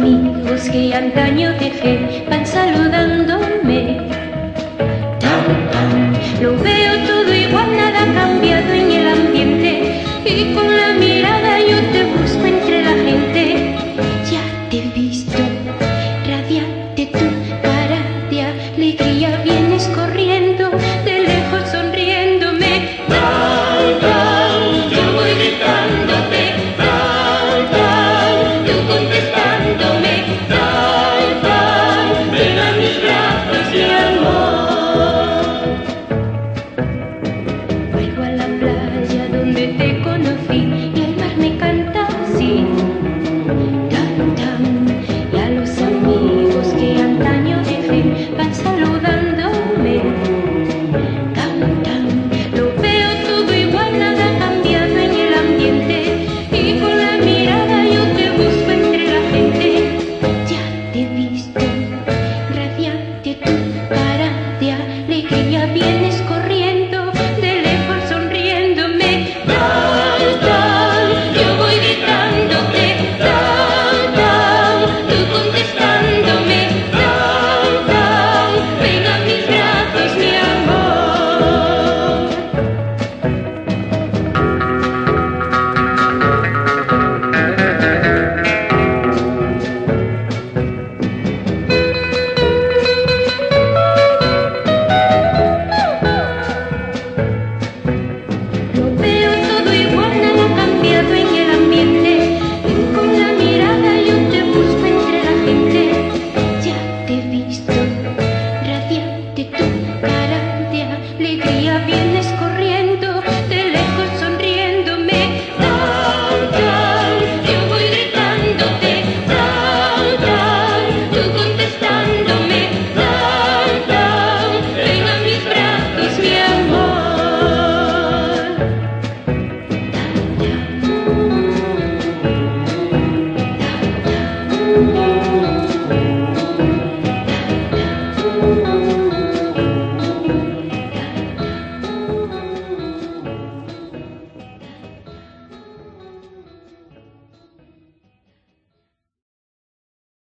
amigos que antaño dejé van saludándome. Lo veo todo igual, nada ha cambiado en el ambiente. Y con la mirada yo te busco entre la gente. Ya te he visto. daño de fe,